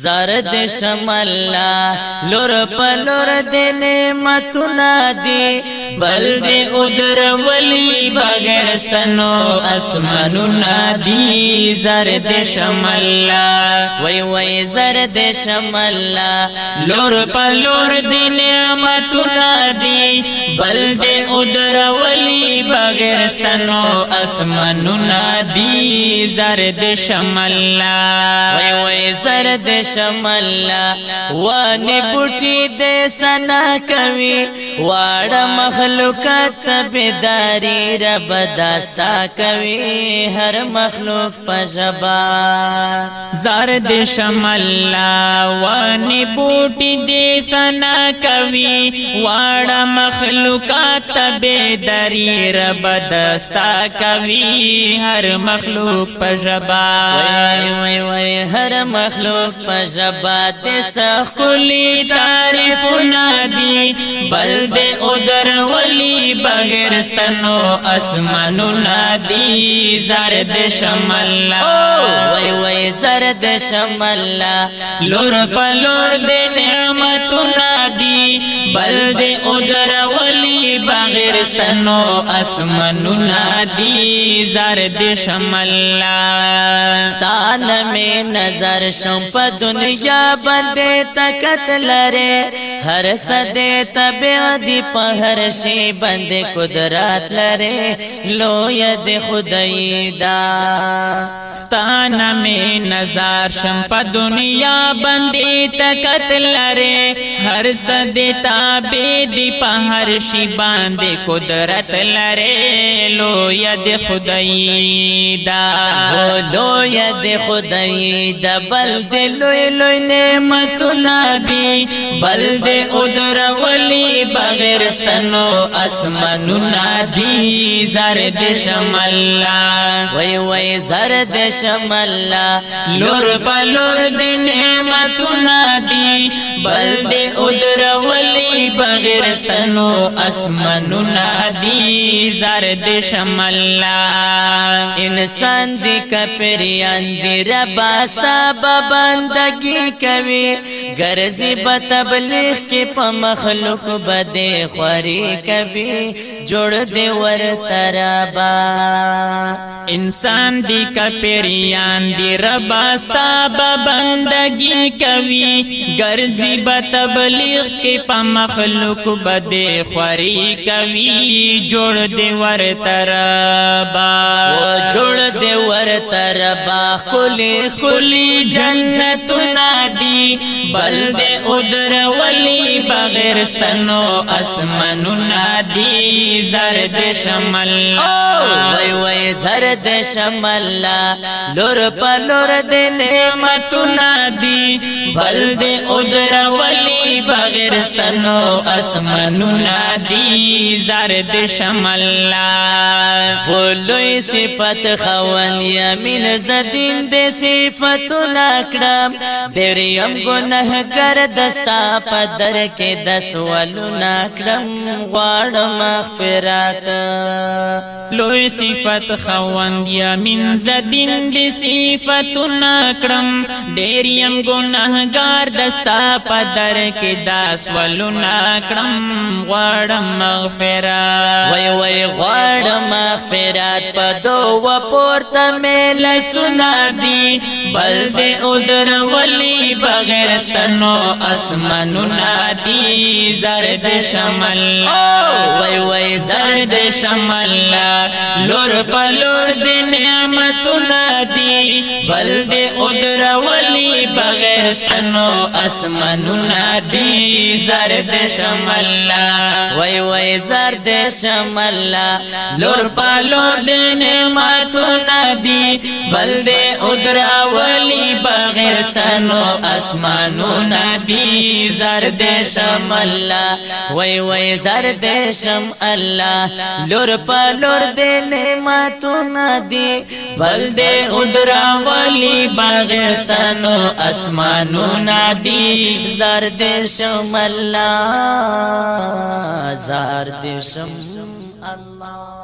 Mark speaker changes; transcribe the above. Speaker 1: زرد شمل لور په لور د نعمتونه دی بل دې ادر ولی بغیرستنو اسمانونا دی زرد شمل وای وای زرد شمل لور په لور دی نعمتونا دی بل دې ادر ولی بغیرستنو اسمانونا دی زرد شمل وای وای زرد شمل وانه پټي دې سنا کوي واړه مخ مخلوقات بیداری رب داستا کوي هر مخلوق په جبا زار د شمل وانی بوټي دې ثنا کوي واړه مخلوقات بیداری رب داستا کوي هر مخلوق په جبا وای وای وای هر مخلوق په جبا دې سخلي تعریفونه دي بل دې او درو ولی بغیرستنو اسمانو ندی زرد شمل وای وای زرد شمل لور پلور د نعمتو ندی بل دې او درولي بغیر ستنو اسمنونا دی زرد شمل ستان مې نظر شم په دنیا باندې تکت لره هر سده تبع دی په هر شی باندې قدرت لره لوی دې خدای دا ستان مې نظر شم په دنیا باندې تکت لره هر سده تابې دی په هر شی باندې قدرت لره لو ید خدای دا لو ید خدای دا بل دې لوی لوی نعمتونه دي بل دې ادر ولی بغیر ستنو اسمانونه دي زرد شمل وای وای زرد شمل لور بلور دې نعمتونه دي بل دې ادر بغیر ستنو اسمنونا دی زرد شملا انسان دی کپریان دی رباستا ببندگی کوي ګرځي په تبلیغ کې په مخلوق بده خوري کوي جوړ دی ور ترابا انسان دی کپریان دی رب استا بندگی کوي ګرځي په تبلیغ کې په مخلوق بده خوري کوي جوړ دی ور ترابا و جوړ دی ور تر با خلی خلی جنت نادی بل دی ادر ولی بغیر ستنو اسمن نادی زرد شمل وای وای زرد شمل لور په لور دی نعمت نادی بل دې ادر ولي بغیر ستنو اسمانونا دی زرد شمل فلوی صفت خوان یمین زدین دې صفاتنا کړم دریم ګنه کر دستا پدر کې دسولنا کړم غواړ مغفرات لوی صفت خوان یمین زدین دې صفاتنا کړم دریم ګنه ګناګار دستا پدر کې داس ولونا کړم غړم مغفرات وای وای غړم مغفرات په دوه پورته مل سنا دی بل دې ودر ولی بغیر ستنو اسمنو نادی زرد شمل وای وای زرد شمل لور په لور دې نعمتونه دی بلد ادر ولی بغیرستنو اسمنونا دی زرد شملا وی وی زرد شملا لور پا لور دی نعمتونا دی بلد ادر ولی بغیرستنو اسمنونا دی زرد شملا وی وی زرد شم اللہ لور پا لور دی نعمتونا دی بلد خدرا ولی بغیرستانو اسمانو نادی زرد شم الله زرد شم الله